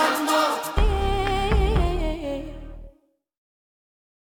one.